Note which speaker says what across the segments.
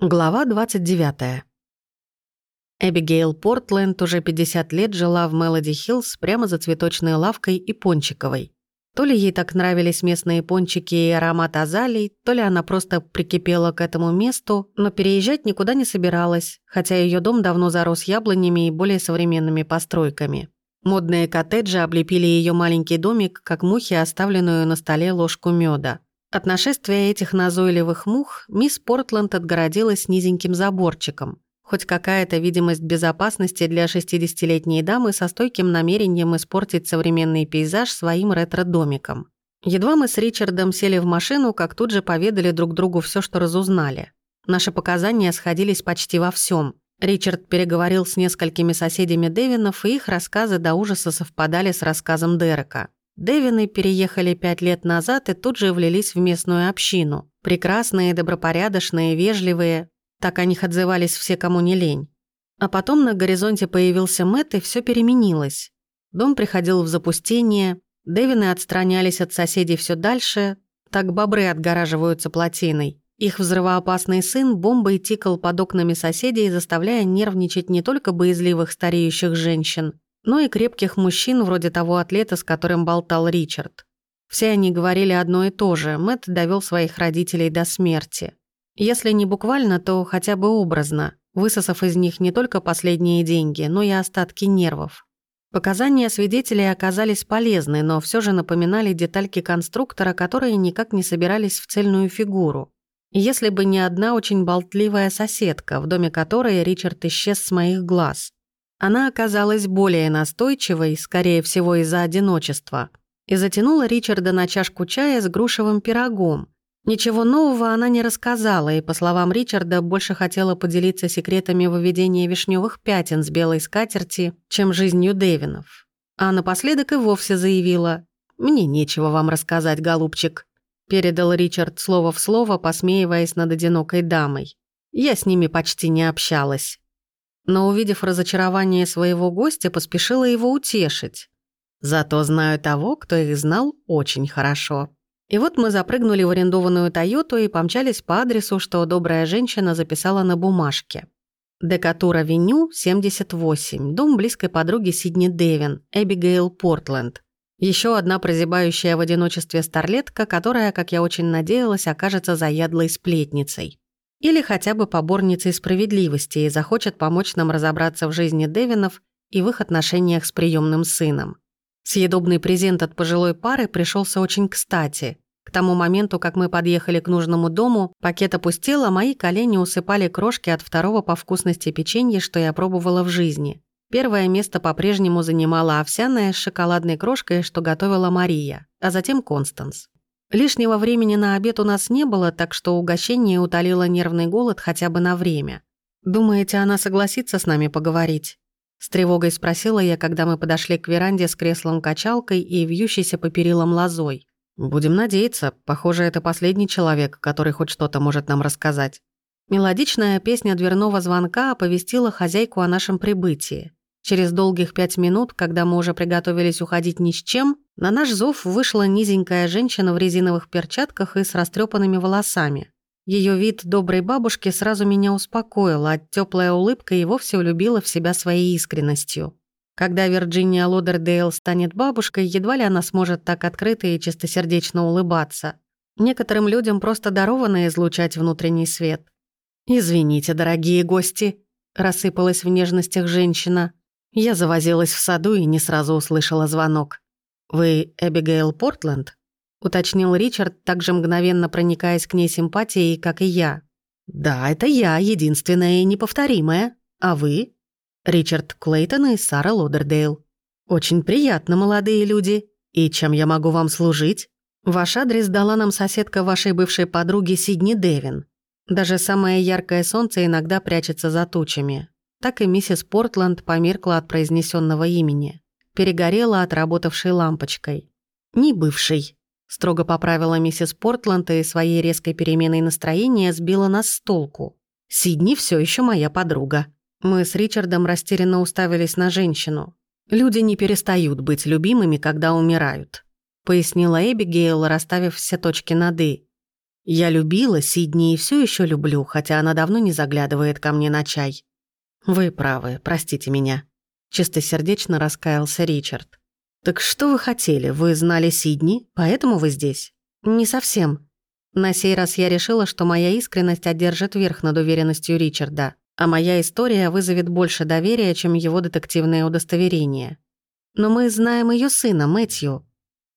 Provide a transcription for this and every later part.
Speaker 1: Глава 29. Эбигейл Портленд уже 50 лет жила в Мелоди Хиллз прямо за цветочной лавкой и пончиковой. То ли ей так нравились местные пончики и аромат азалий, то ли она просто прикипела к этому месту, но переезжать никуда не собиралась, хотя ее дом давно зарос яблонями и более современными постройками. Модные коттеджи облепили ее маленький домик, как мухи, оставленную на столе ложку меда. От нашествия этих назойливых мух мисс Портленд отгородилась низеньким заборчиком. Хоть какая-то видимость безопасности для 60-летней дамы со стойким намерением испортить современный пейзаж своим ретро-домиком. Едва мы с Ричардом сели в машину, как тут же поведали друг другу все, что разузнали. Наши показания сходились почти во всем. Ричард переговорил с несколькими соседями Дэвинов, и их рассказы до ужаса совпадали с рассказом Дерека. Дэвины переехали пять лет назад и тут же влились в местную общину. Прекрасные, добропорядочные, вежливые. Так о них отзывались все, кому не лень. А потом на горизонте появился Мэтт, и все переменилось. Дом приходил в запустение, Дэвины отстранялись от соседей все дальше, так бобры отгораживаются плотиной. Их взрывоопасный сын бомбой тикал под окнами соседей, заставляя нервничать не только боязливых стареющих женщин, но и крепких мужчин вроде того атлета, с которым болтал Ричард. Все они говорили одно и то же, Мэтт довел своих родителей до смерти. Если не буквально, то хотя бы образно, высосав из них не только последние деньги, но и остатки нервов. Показания свидетелей оказались полезны, но все же напоминали детальки конструктора, которые никак не собирались в цельную фигуру. Если бы не одна очень болтливая соседка, в доме которой Ричард исчез с моих глаз. Она оказалась более настойчивой, скорее всего из-за одиночества, и затянула Ричарда на чашку чая с грушевым пирогом. Ничего нового она не рассказала, и, по словам Ричарда, больше хотела поделиться секретами выведения вишневых пятен с белой скатерти, чем жизнью Дэвинов. А напоследок и вовсе заявила «Мне нечего вам рассказать, голубчик», передал Ричард слово в слово, посмеиваясь над одинокой дамой. «Я с ними почти не общалась» но, увидев разочарование своего гостя, поспешила его утешить. Зато знаю того, кто их знал очень хорошо. И вот мы запрыгнули в арендованную «Тойоту» и помчались по адресу, что добрая женщина записала на бумажке. Декатур-авеню, 78, дом близкой подруги Сидни Дэвин, Эбигейл Портленд. Еще одна прозябающая в одиночестве старлетка, которая, как я очень надеялась, окажется заядлой сплетницей. Или хотя бы поборницей справедливости и захочет помочь нам разобраться в жизни Девинов и в их отношениях с приемным сыном. Съедобный презент от пожилой пары пришелся очень кстати. К тому моменту, как мы подъехали к нужному дому, пакет опустел, а мои колени усыпали крошки от второго по вкусности печенья, что я пробовала в жизни. Первое место по-прежнему занимала овсяная с шоколадной крошкой, что готовила Мария, а затем Констанс. Лишнего времени на обед у нас не было, так что угощение утолило нервный голод хотя бы на время. «Думаете, она согласится с нами поговорить?» С тревогой спросила я, когда мы подошли к веранде с креслом-качалкой и вьющейся по перилам лозой. «Будем надеяться. Похоже, это последний человек, который хоть что-то может нам рассказать». Мелодичная песня дверного звонка оповестила хозяйку о нашем прибытии. Через долгих пять минут, когда мы уже приготовились уходить ни с чем, на наш зов вышла низенькая женщина в резиновых перчатках и с растрепанными волосами. Ее вид доброй бабушки сразу меня успокоил, а теплая улыбка и вовсе улюбила в себя своей искренностью. Когда Вирджиния Лодердейл станет бабушкой, едва ли она сможет так открыто и чистосердечно улыбаться. Некоторым людям просто даровано излучать внутренний свет. «Извините, дорогие гости», — рассыпалась в нежностях женщина. Я завозилась в саду и не сразу услышала звонок. «Вы Эбигейл Портленд?» — уточнил Ричард, также мгновенно проникаясь к ней симпатией, как и я. «Да, это я, единственная и неповторимая. А вы?» «Ричард Клейтон и Сара Лодердейл. Очень приятно, молодые люди. И чем я могу вам служить?» «Ваш адрес дала нам соседка вашей бывшей подруги Сидни Дэвин. Даже самое яркое солнце иногда прячется за тучами так и миссис Портленд померкла от произнесенного имени. Перегорела отработавшей лампочкой. «Не бывший», — строго поправила миссис Портленд и своей резкой переменой настроения сбила нас с толку. «Сидни все еще моя подруга». Мы с Ричардом растерянно уставились на женщину. «Люди не перестают быть любимыми, когда умирают», — пояснила Эбигейл, расставив все точки над «и». Я любила Сидни и все еще люблю, хотя она давно не заглядывает ко мне на чай. Вы правы, простите меня. Чистосердечно раскаялся Ричард. Так что вы хотели? Вы знали Сидни, поэтому вы здесь? Не совсем. На сей раз я решила, что моя искренность одержит верх над уверенностью Ричарда, а моя история вызовет больше доверия, чем его детективное удостоверение. Но мы знаем ее сына, Мэтью.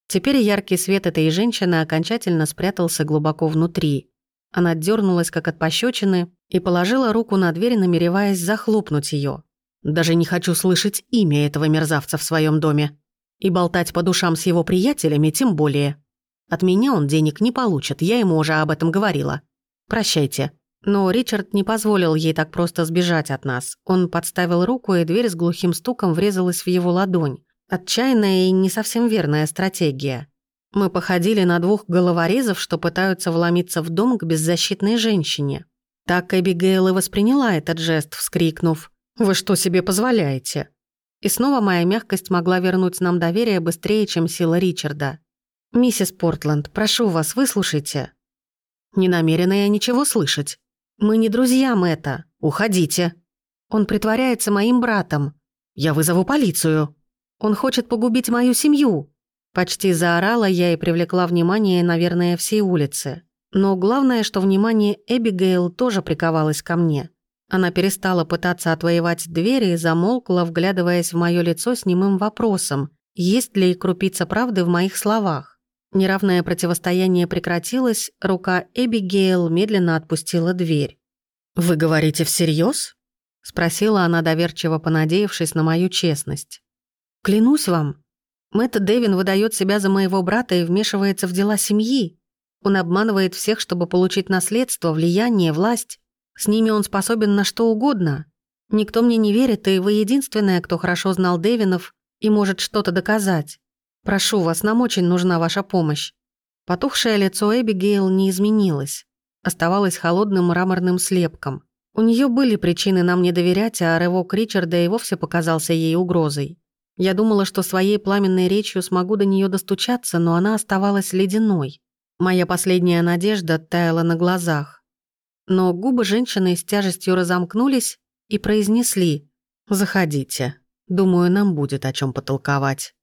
Speaker 1: Теперь яркий свет этой женщины окончательно спрятался глубоко внутри. Она дернулась, как от пощечины, и положила руку на дверь, намереваясь захлопнуть ее. Даже не хочу слышать имя этого мерзавца в своем доме. И болтать по душам с его приятелями тем более. От меня он денег не получит, я ему уже об этом говорила. Прощайте. Но Ричард не позволил ей так просто сбежать от нас. Он подставил руку, и дверь с глухим стуком врезалась в его ладонь. Отчаянная и не совсем верная стратегия. Мы походили на двух головорезов, что пытаются вломиться в дом к беззащитной женщине. Так Эбигейл и восприняла этот жест, вскрикнув «Вы что себе позволяете?». И снова моя мягкость могла вернуть нам доверие быстрее, чем сила Ричарда. «Миссис Портленд, прошу вас, выслушайте». «Не намерена я ничего слышать. Мы не друзья Мэтта. Уходите. Он притворяется моим братом. Я вызову полицию». Он хочет погубить мою семью!» Почти заорала я и привлекла внимание, наверное, всей улицы. Но главное, что внимание Эбигейл тоже приковалось ко мне. Она перестала пытаться отвоевать двери и замолкла, вглядываясь в моё лицо с немым вопросом, есть ли крупица правды в моих словах. Неравное противостояние прекратилось, рука Эбигейл медленно отпустила дверь. «Вы говорите всерьез? спросила она, доверчиво понадеявшись на мою честность. Клянусь вам, Мэтт Дэвин выдает себя за моего брата и вмешивается в дела семьи. Он обманывает всех, чтобы получить наследство, влияние, власть. С ними он способен на что угодно. Никто мне не верит, и вы единственная, кто хорошо знал Дэвинов и может что-то доказать. Прошу вас, нам очень нужна ваша помощь». Потухшее лицо Эбигейл не изменилось. Оставалось холодным мраморным слепком. У нее были причины нам не доверять, а рывок Ричарда и вовсе показался ей угрозой. Я думала, что своей пламенной речью смогу до нее достучаться, но она оставалась ледяной. Моя последняя надежда таяла на глазах. Но губы женщины с тяжестью разомкнулись и произнесли «Заходите. Думаю, нам будет о чем потолковать».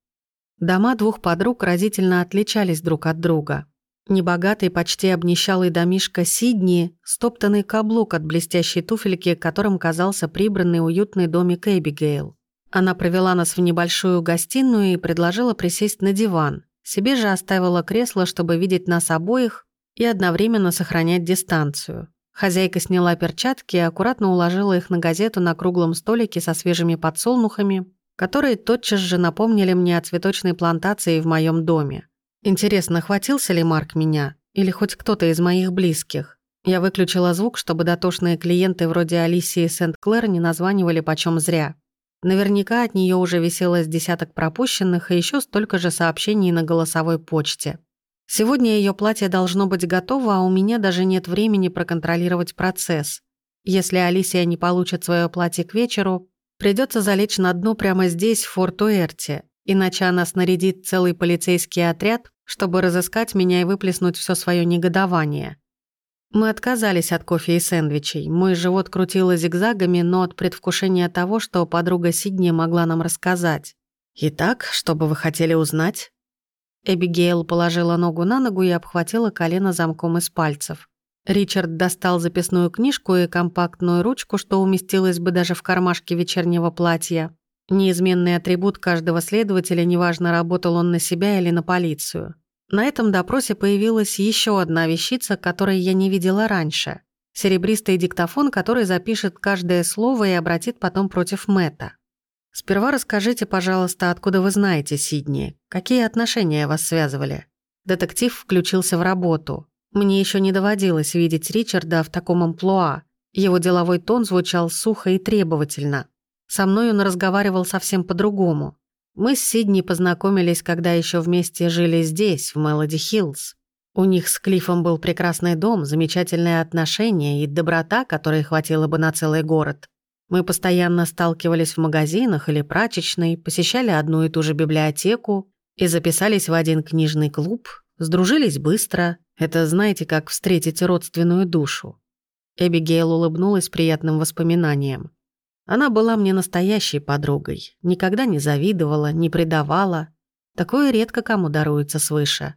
Speaker 1: Дома двух подруг разительно отличались друг от друга. Небогатый, почти обнищалый домишко Сидни, стоптанный каблук от блестящей туфельки, которым казался прибранный уютный домик Эбигейл. Она провела нас в небольшую гостиную и предложила присесть на диван. Себе же оставила кресло, чтобы видеть нас обоих и одновременно сохранять дистанцию. Хозяйка сняла перчатки и аккуратно уложила их на газету на круглом столике со свежими подсолнухами, которые тотчас же напомнили мне о цветочной плантации в моем доме. Интересно, хватился ли Марк меня? Или хоть кто-то из моих близких? Я выключила звук, чтобы дотошные клиенты вроде Алисии Сент-Клэр не названивали почем зря. Наверняка от нее уже висело с десяток пропущенных и еще столько же сообщений на голосовой почте. Сегодня ее платье должно быть готово, а у меня даже нет времени проконтролировать процесс. Если Алисия не получит свое платье к вечеру, придется залечь на дно прямо здесь, в Форт-Уэрте, иначе она снарядит целый полицейский отряд, чтобы разыскать меня и выплеснуть все свое негодование. Мы отказались от кофе и сэндвичей. Мой живот крутило зигзагами, но от предвкушения того, что подруга Сидни могла нам рассказать. «Итак, что бы вы хотели узнать?» Эбигейл положила ногу на ногу и обхватила колено замком из пальцев. Ричард достал записную книжку и компактную ручку, что уместилось бы даже в кармашке вечернего платья. Неизменный атрибут каждого следователя, неважно, работал он на себя или на полицию. На этом допросе появилась еще одна вещица, которой я не видела раньше. Серебристый диктофон, который запишет каждое слово и обратит потом против Мэтта. Сперва расскажите, пожалуйста, откуда вы знаете Сидни? Какие отношения вас связывали? Детектив включился в работу. Мне еще не доводилось видеть Ричарда в таком амплуа. Его деловой тон звучал сухо и требовательно. Со мной он разговаривал совсем по-другому. Мы с Сидни познакомились, когда еще вместе жили здесь, в Мелоди Хиллз. У них с Клиффом был прекрасный дом, замечательные отношения и доброта, которой хватило бы на целый город. Мы постоянно сталкивались в магазинах или прачечной, посещали одну и ту же библиотеку и записались в один книжный клуб, сдружились быстро, Это знаете, как встретить родственную душу. Эбигейл улыбнулась приятным воспоминанием. Она была мне настоящей подругой, никогда не завидовала, не предавала. Такое редко кому даруется свыше.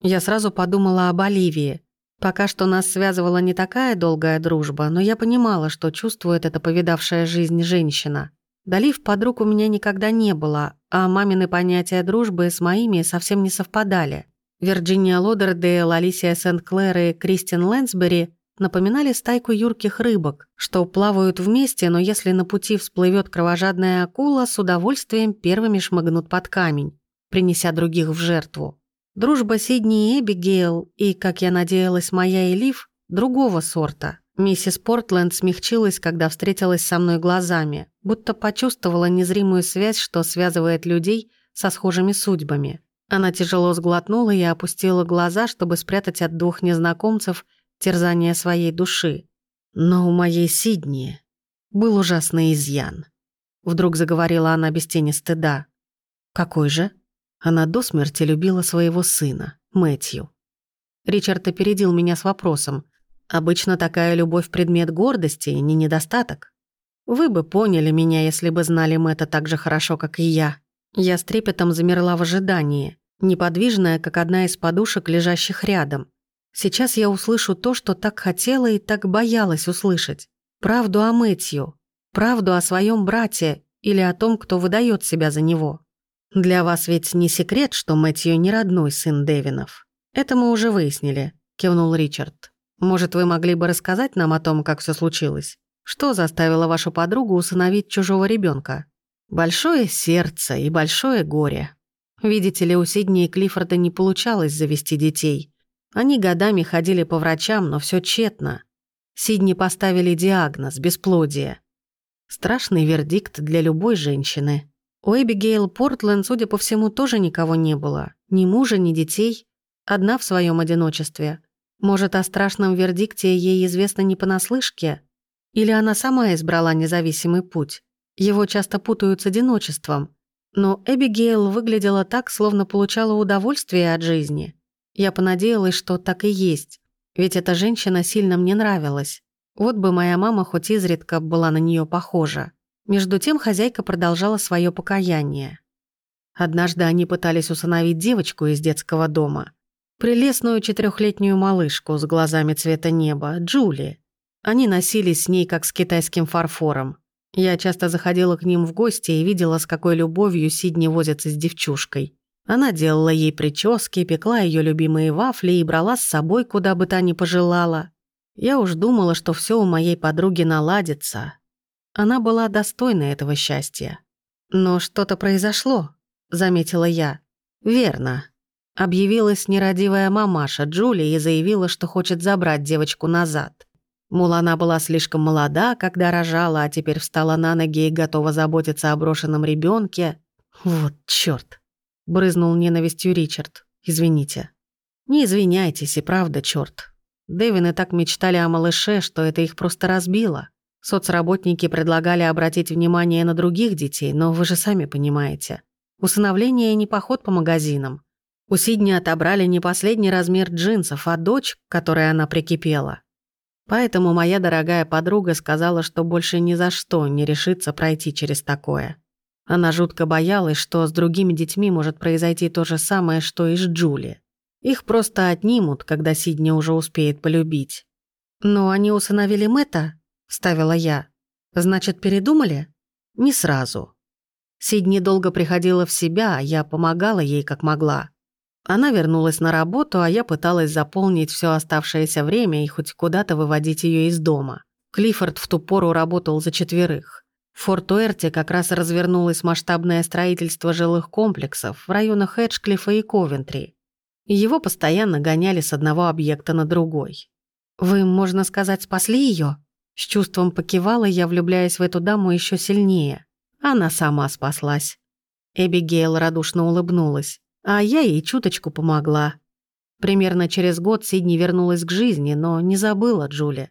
Speaker 1: Я сразу подумала об Оливии. Пока что нас связывала не такая долгая дружба, но я понимала, что чувствует эта повидавшая жизнь женщина. Долив подруг у меня никогда не было, а мамины понятия дружбы с моими совсем не совпадали. Вирджиния Лодердейл, Алисия Сент-Клэр и Кристин Лэнсбери напоминали стайку юрких рыбок, что плавают вместе, но если на пути всплывет кровожадная акула, с удовольствием первыми шмыгнут под камень, принеся других в жертву. Дружба Сидни и Эбигейл и, как я надеялась, моя и Лив, другого сорта. Миссис Портленд смягчилась, когда встретилась со мной глазами, будто почувствовала незримую связь, что связывает людей со схожими судьбами. Она тяжело сглотнула и опустила глаза, чтобы спрятать от двух незнакомцев терзание своей души. Но у моей Сидни был ужасный изъян. Вдруг заговорила она без тени стыда. «Какой же?» Она до смерти любила своего сына, Мэтью. Ричард опередил меня с вопросом. «Обычно такая любовь – предмет гордости, не недостаток. Вы бы поняли меня, если бы знали Мэтта так же хорошо, как и я». Я с трепетом замерла в ожидании, неподвижная, как одна из подушек, лежащих рядом. Сейчас я услышу то, что так хотела и так боялась услышать. Правду о Мэтью, правду о своем брате или о том, кто выдает себя за него. Для вас ведь не секрет, что Мэтью не родной сын Девинов. Это мы уже выяснили, кивнул Ричард. Может, вы могли бы рассказать нам о том, как все случилось? Что заставило вашу подругу усыновить чужого ребенка? Большое сердце и большое горе. Видите ли, у Сидни и Клиффорда не получалось завести детей. Они годами ходили по врачам, но все тщетно. Сидни поставили диагноз – бесплодие. Страшный вердикт для любой женщины. У Эбигейл Портленд, судя по всему, тоже никого не было. Ни мужа, ни детей. Одна в своем одиночестве. Может, о страшном вердикте ей известно не понаслышке? Или она сама избрала независимый путь? Его часто путают с одиночеством. Но Эбигейл выглядела так, словно получала удовольствие от жизни. Я понадеялась, что так и есть. Ведь эта женщина сильно мне нравилась. Вот бы моя мама хоть изредка была на нее похожа. Между тем хозяйка продолжала свое покаяние. Однажды они пытались усыновить девочку из детского дома. Прелестную четырехлетнюю малышку с глазами цвета неба, Джули. Они носились с ней, как с китайским фарфором. Я часто заходила к ним в гости и видела, с какой любовью Сидни возится с девчушкой. Она делала ей прически, пекла ее любимые вафли и брала с собой, куда бы та ни пожелала. Я уж думала, что все у моей подруги наладится. Она была достойна этого счастья. Но что-то произошло, заметила я. Верно. Объявилась нерадивая мамаша Джули и заявила, что хочет забрать девочку назад. Мол, она была слишком молода, когда рожала, а теперь встала на ноги и готова заботиться о брошенном ребенке. Вот чёрт. Брызнул ненавистью Ричард. Извините. Не извиняйтесь, и правда, чёрт. Дэвины так мечтали о малыше, что это их просто разбило. Соцработники предлагали обратить внимание на других детей, но вы же сами понимаете. Усыновление не поход по магазинам. У Сидни отобрали не последний размер джинсов, а дочь, к которой она прикипела, Поэтому моя дорогая подруга сказала, что больше ни за что не решится пройти через такое. Она жутко боялась, что с другими детьми может произойти то же самое, что и с Джули. Их просто отнимут, когда Сидни уже успеет полюбить. «Но они усыновили Мэтта?» – вставила я. «Значит, передумали?» «Не сразу». Сидни долго приходила в себя, а я помогала ей как могла. Она вернулась на работу, а я пыталась заполнить все оставшееся время и хоть куда-то выводить ее из дома. Клиффорд в ту пору работал за четверых. В Форт-Уэрте как раз развернулось масштабное строительство жилых комплексов в районах Эджклиффа и Ковентри. Его постоянно гоняли с одного объекта на другой. «Вы, можно сказать, спасли ее? С чувством покивала я, влюбляясь в эту даму еще сильнее. Она сама спаслась. Эбигейл радушно улыбнулась. А я ей чуточку помогла. Примерно через год Сидни вернулась к жизни, но не забыла Джули.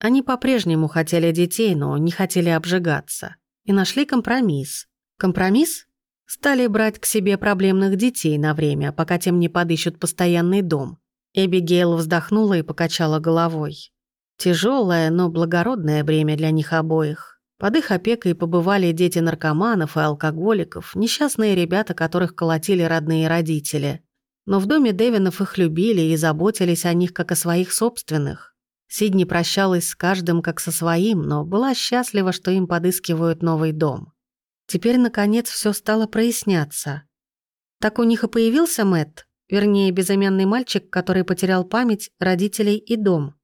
Speaker 1: Они по-прежнему хотели детей, но не хотели обжигаться. И нашли компромисс. Компромисс? Стали брать к себе проблемных детей на время, пока тем не подыщут постоянный дом. Эбигейл вздохнула и покачала головой. Тяжелое, но благородное бремя для них обоих. Под их опекой побывали дети наркоманов и алкоголиков, несчастные ребята, которых колотили родные родители. Но в доме Девинов их любили и заботились о них как о своих собственных. Сидни прощалась с каждым как со своим, но была счастлива, что им подыскивают новый дом. Теперь, наконец, все стало проясняться. Так у них и появился Мэтт, вернее, безымянный мальчик, который потерял память, родителей и дом.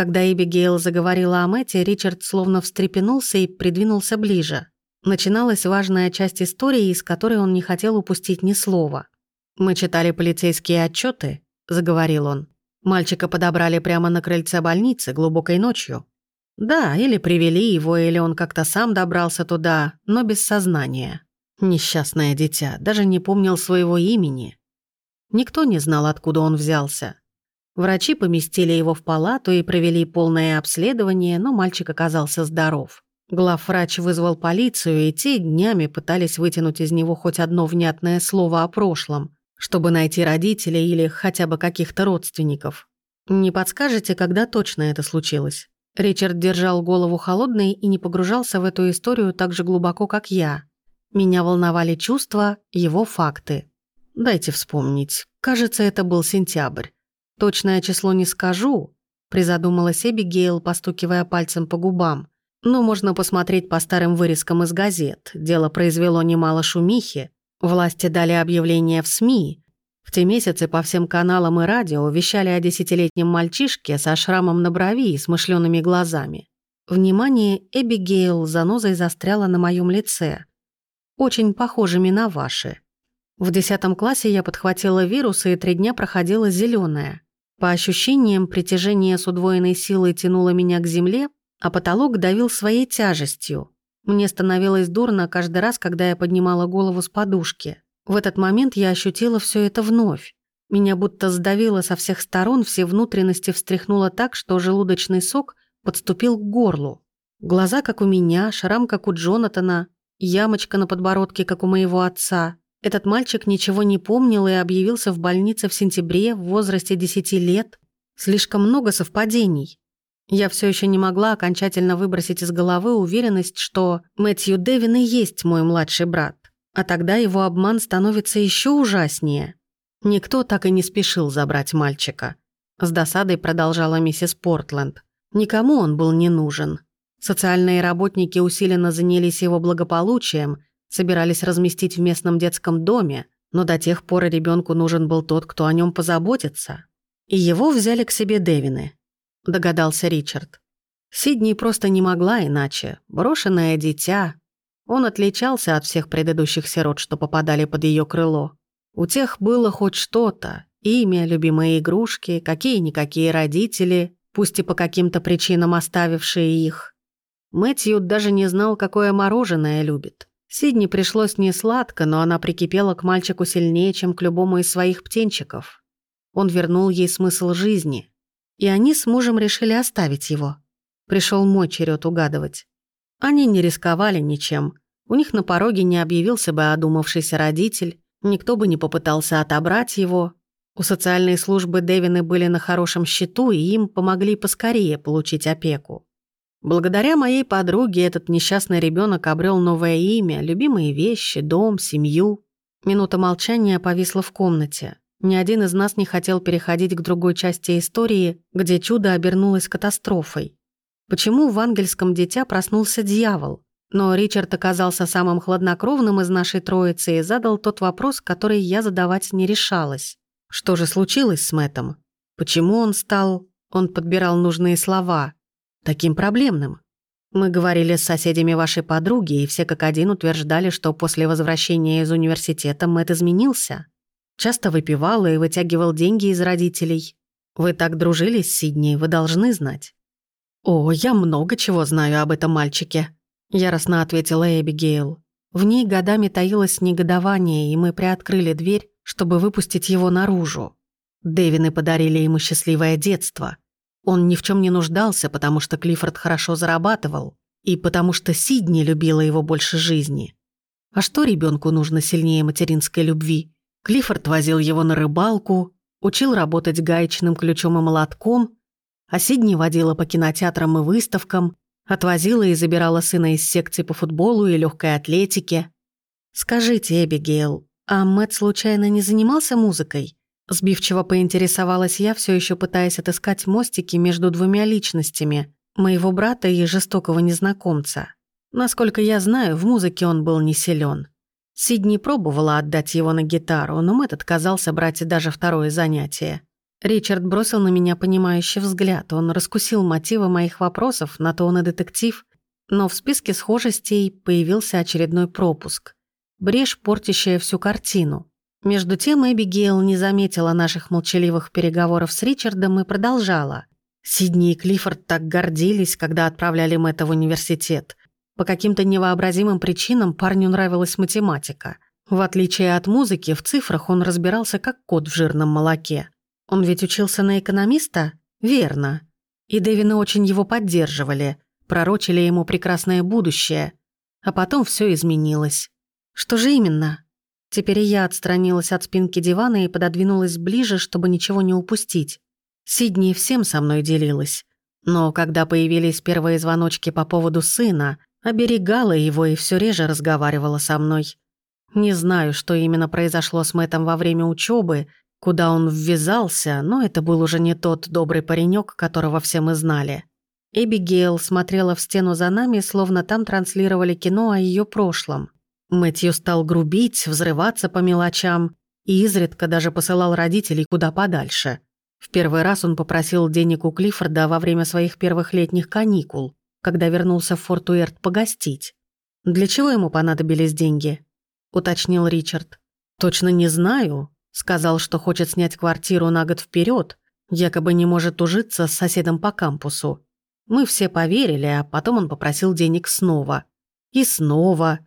Speaker 1: Когда Эбигейл заговорила о Мэтте, Ричард словно встрепенулся и придвинулся ближе. Начиналась важная часть истории, из которой он не хотел упустить ни слова. «Мы читали полицейские отчеты, заговорил он. «Мальчика подобрали прямо на крыльце больницы глубокой ночью. Да, или привели его, или он как-то сам добрался туда, но без сознания. Несчастное дитя, даже не помнил своего имени. Никто не знал, откуда он взялся. Врачи поместили его в палату и провели полное обследование, но мальчик оказался здоров. Главврач вызвал полицию, и те днями пытались вытянуть из него хоть одно внятное слово о прошлом, чтобы найти родителей или хотя бы каких-то родственников. Не подскажете, когда точно это случилось? Ричард держал голову холодной и не погружался в эту историю так же глубоко, как я. Меня волновали чувства, его факты. Дайте вспомнить. Кажется, это был сентябрь. Точное число не скажу, призадумалась Эбигейл, постукивая пальцем по губам. Но можно посмотреть по старым вырезкам из газет. Дело произвело немало шумихи. Власти дали объявление в СМИ. В те месяцы по всем каналам и радио вещали о десятилетнем мальчишке со шрамом на брови и смышленными глазами. Внимание Эбигейл занозой застряло на моем лице. Очень похожими на ваши. В десятом классе я подхватила вирус и три дня проходила зеленая. По ощущениям, притяжение с удвоенной силой тянуло меня к земле, а потолок давил своей тяжестью. Мне становилось дурно каждый раз, когда я поднимала голову с подушки. В этот момент я ощутила все это вновь. Меня будто сдавило со всех сторон, все внутренности встряхнуло так, что желудочный сок подступил к горлу. Глаза, как у меня, шрам, как у Джонатана, ямочка на подбородке, как у моего отца. Этот мальчик ничего не помнил и объявился в больнице в сентябре в возрасте 10 лет. Слишком много совпадений. Я все еще не могла окончательно выбросить из головы уверенность, что Мэтью Дэвин и есть мой младший брат. А тогда его обман становится еще ужаснее. Никто так и не спешил забрать мальчика. С досадой продолжала миссис Портленд. Никому он был не нужен. Социальные работники усиленно занялись его благополучием, собирались разместить в местном детском доме, но до тех пор ребенку нужен был тот, кто о нем позаботится. И его взяли к себе Девины, догадался Ричард. Сидни просто не могла иначе. Брошенное дитя, он отличался от всех предыдущих сирот, что попадали под ее крыло. У тех было хоть что-то. Имя, любимые игрушки, какие-никакие родители, пусть и по каким-то причинам оставившие их. Мэтью даже не знал, какое мороженое любит. Сидни пришлось не сладко, но она прикипела к мальчику сильнее, чем к любому из своих птенчиков. Он вернул ей смысл жизни. И они с мужем решили оставить его. Пришел мой черед угадывать. Они не рисковали ничем. У них на пороге не объявился бы одумавшийся родитель, никто бы не попытался отобрать его. У социальной службы Дэвины были на хорошем счету, и им помогли поскорее получить опеку. Благодаря моей подруге этот несчастный ребенок обрел новое имя, любимые вещи, дом, семью. Минута молчания повисла в комнате. Ни один из нас не хотел переходить к другой части истории, где чудо обернулось катастрофой. Почему в ангельском дитя проснулся дьявол? Но Ричард оказался самым хладнокровным из нашей троицы и задал тот вопрос, который я задавать не решалась. Что же случилось с Мэттом? Почему он стал... Он подбирал нужные слова. Таким проблемным. Мы говорили с соседями вашей подруги, и все как один утверждали, что после возвращения из университета Мэтт изменился. Часто выпивал и вытягивал деньги из родителей. Вы так дружили с Сидней, вы должны знать. «О, я много чего знаю об этом мальчике», — яростно ответила Эбигейл. В ней годами таилось негодование, и мы приоткрыли дверь, чтобы выпустить его наружу. Дэвины подарили ему счастливое детство. Он ни в чем не нуждался, потому что Клиффорд хорошо зарабатывал, и потому что Сидни любила его больше жизни. А что ребенку нужно сильнее материнской любви? Клиффорд возил его на рыбалку, учил работать гаечным ключом и молотком, а Сидни водила по кинотеатрам и выставкам, отвозила и забирала сына из секции по футболу и легкой атлетике. «Скажите, Эбигейл, а Мэтт случайно не занимался музыкой?» Сбивчиво поинтересовалась я, все еще пытаясь отыскать мостики между двумя личностями, моего брата и жестокого незнакомца. Насколько я знаю, в музыке он был не силен. Сидни пробовала отдать его на гитару, но Мэтт отказался брать даже второе занятие. Ричард бросил на меня понимающий взгляд. Он раскусил мотивы моих вопросов, на то он и детектив. Но в списке схожестей появился очередной пропуск. Брешь, портящая всю картину. Между тем Эбигейл не заметила наших молчаливых переговоров с Ричардом и продолжала. Сидни и Клиффорд так гордились, когда отправляли Мэтта в университет. По каким-то невообразимым причинам парню нравилась математика. В отличие от музыки, в цифрах он разбирался как кот в жирном молоке. Он ведь учился на экономиста? Верно. И Дэвины очень его поддерживали, пророчили ему прекрасное будущее. А потом все изменилось. Что же именно? Теперь я отстранилась от спинки дивана и пододвинулась ближе, чтобы ничего не упустить. Сидни всем со мной делилась. Но когда появились первые звоночки по поводу сына, оберегала его и все реже разговаривала со мной. Не знаю, что именно произошло с Мэттом во время учебы, куда он ввязался, но это был уже не тот добрый паренек, которого все мы знали. Эбигейл смотрела в стену за нами, словно там транслировали кино о ее прошлом. Мэтью стал грубить, взрываться по мелочам и изредка даже посылал родителей куда подальше. В первый раз он попросил денег у Клиффорда во время своих первых летних каникул, когда вернулся в Форт Уэрт погостить. «Для чего ему понадобились деньги?» – уточнил Ричард. «Точно не знаю. Сказал, что хочет снять квартиру на год вперед, якобы не может ужиться с соседом по кампусу. Мы все поверили, а потом он попросил денег снова. И снова.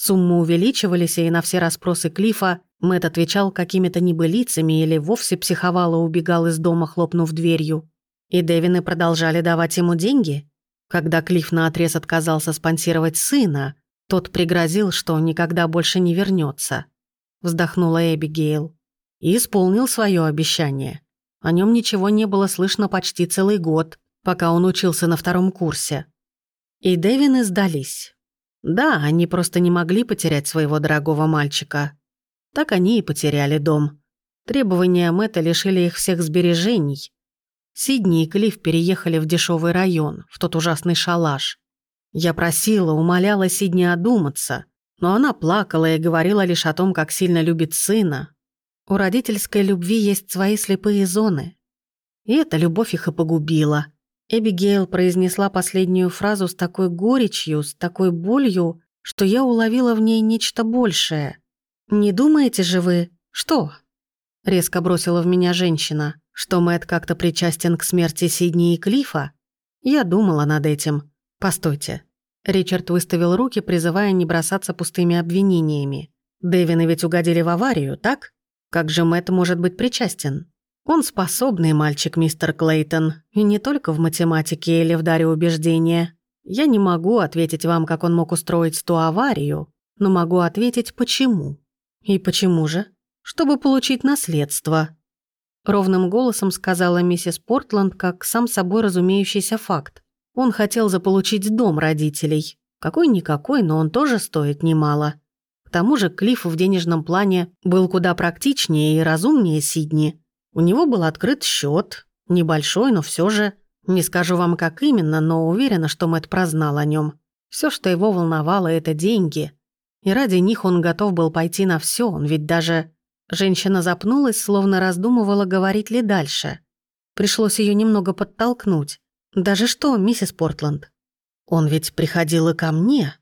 Speaker 1: Суммы увеличивались, и на все расспросы Клифа Мэтт отвечал какими-то небылицами или вовсе психовал и убегал из дома, хлопнув дверью. И Девины продолжали давать ему деньги. Когда Клифф наотрез отказался спонсировать сына, тот пригрозил, что никогда больше не вернется. Вздохнула Эбигейл. И исполнил свое обещание. О нем ничего не было слышно почти целый год, пока он учился на втором курсе. И Девины сдались. Да, они просто не могли потерять своего дорогого мальчика. Так они и потеряли дом. Требования Мэтта лишили их всех сбережений. Сидни и Клифф переехали в дешевый район, в тот ужасный шалаш. Я просила, умоляла Сидни одуматься, но она плакала и говорила лишь о том, как сильно любит сына. У родительской любви есть свои слепые зоны. И эта любовь их и погубила. Эбигейл произнесла последнюю фразу с такой горечью, с такой болью, что я уловила в ней нечто большее. «Не думаете же вы...» «Что?» Резко бросила в меня женщина. Что Мэтт как-то причастен к смерти Сидни и Клифа? Я думала над этим. Постойте. Ричард выставил руки, призывая не бросаться пустыми обвинениями. Дэвины ведь угодили в аварию, так? Как же Мэтт может быть причастен? Он способный мальчик, мистер Клейтон, и не только в математике или в даре убеждения. Я не могу ответить вам, как он мог устроить ту аварию, но могу ответить, почему. И почему же? Чтобы получить наследство. Ровным голосом сказала миссис Портланд, как сам собой разумеющийся факт. Он хотел заполучить дом родителей. Какой-никакой, но он тоже стоит немало. К тому же Клифф в денежном плане был куда практичнее и разумнее Сидни. У него был открыт счет, небольшой, но все же. Не скажу вам, как именно, но уверена, что Мэтт прознал о нем. Все, что его волновало, это деньги. И ради них он готов был пойти на все. он ведь даже... Женщина запнулась, словно раздумывала, говорить ли дальше. Пришлось ее немного подтолкнуть. «Даже что, миссис Портланд? Он ведь приходил и ко мне».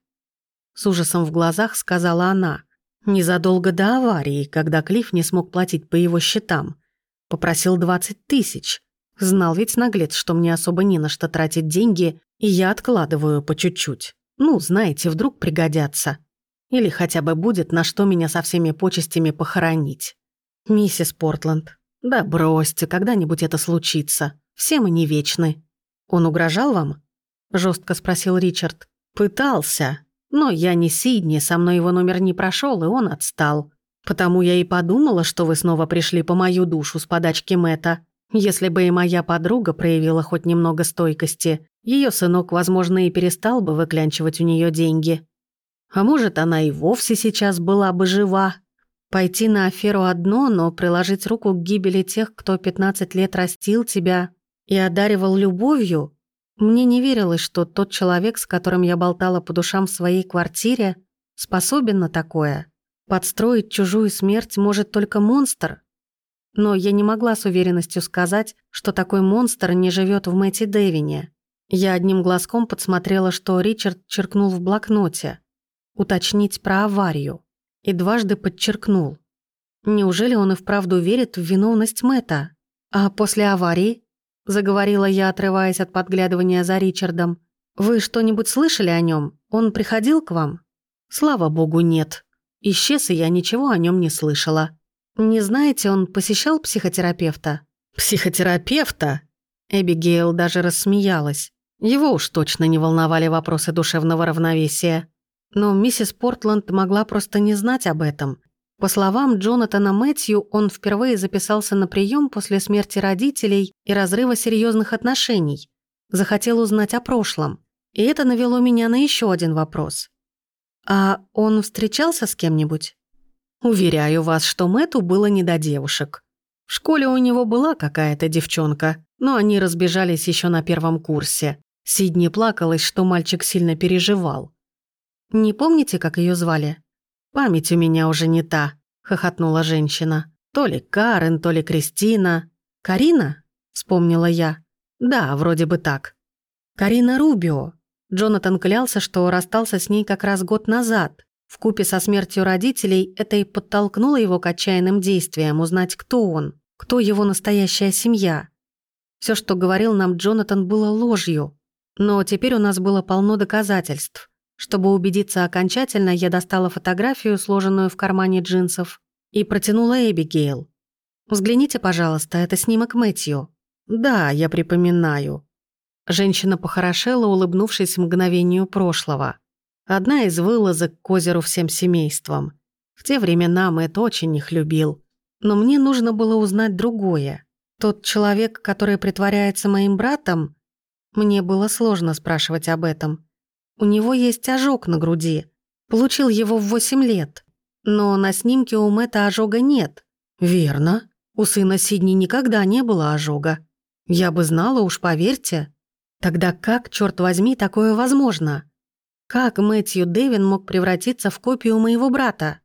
Speaker 1: С ужасом в глазах сказала она. Незадолго до аварии, когда Клифф не смог платить по его счетам. Попросил 20 тысяч. Знал ведь наглец, что мне особо не на что тратить деньги, и я откладываю по чуть-чуть. Ну, знаете, вдруг пригодятся. Или хотя бы будет, на что меня со всеми почестями похоронить. Миссис Портланд, да бросьте, когда-нибудь это случится. Все мы не вечны. Он угрожал вам? Жестко спросил Ричард. Пытался. Но я не Сидни, со мной его номер не прошел, и он отстал. Потому я и подумала, что вы снова пришли по мою душу с подачки Мэта. Если бы и моя подруга проявила хоть немного стойкости, ее сынок, возможно, и перестал бы выклянчивать у нее деньги. А может, она и вовсе сейчас была бы жива. Пойти на аферу одно, но приложить руку к гибели тех, кто 15 лет растил тебя и одаривал любовью? Мне не верилось, что тот человек, с которым я болтала по душам в своей квартире, способен на такое. Подстроить чужую смерть может только монстр. Но я не могла с уверенностью сказать, что такой монстр не живет в Мэтти Дэвине. Я одним глазком подсмотрела, что Ричард черкнул в блокноте. Уточнить про аварию. И дважды подчеркнул. Неужели он и вправду верит в виновность Мэтта? А после аварии? Заговорила я, отрываясь от подглядывания за Ричардом. «Вы что-нибудь слышали о нем? Он приходил к вам?» «Слава богу, нет», Исчез, и я ничего о нем не слышала. Не знаете, он посещал психотерапевта? Психотерапевта? Эбигейл даже рассмеялась. Его уж точно не волновали вопросы душевного равновесия. Но миссис Портленд могла просто не знать об этом. По словам Джонатана Мэтью, он впервые записался на прием после смерти родителей и разрыва серьезных отношений. Захотел узнать о прошлом. И это навело меня на еще один вопрос. «А он встречался с кем-нибудь?» «Уверяю вас, что Мэту было не до девушек. В школе у него была какая-то девчонка, но они разбежались еще на первом курсе. Сидни плакалась, что мальчик сильно переживал. «Не помните, как ее звали?» «Память у меня уже не та», — хохотнула женщина. «То ли Карен, то ли Кристина». «Карина?» — вспомнила я. «Да, вроде бы так». «Карина Рубио. Джонатан клялся, что расстался с ней как раз год назад. В купе со смертью родителей это и подтолкнуло его к отчаянным действиям узнать, кто он, кто его настоящая семья. Все, что говорил нам Джонатан, было ложью. Но теперь у нас было полно доказательств. Чтобы убедиться окончательно, я достала фотографию, сложенную в кармане джинсов, и протянула Эбигейл. «Взгляните, пожалуйста, это снимок Мэтью». «Да, я припоминаю», Женщина похорошела, улыбнувшись мгновению прошлого. Одна из вылазок к озеру всем семейством. В те времена Мэтт очень их любил. Но мне нужно было узнать другое. Тот человек, который притворяется моим братом, мне было сложно спрашивать об этом. У него есть ожог на груди. Получил его в 8 лет. Но на снимке у Мэтта ожога нет. Верно. У сына Сидни никогда не было ожога. Я бы знала, уж поверьте. Тогда как, черт возьми, такое возможно? Как Мэтью Дэвин мог превратиться в копию моего брата?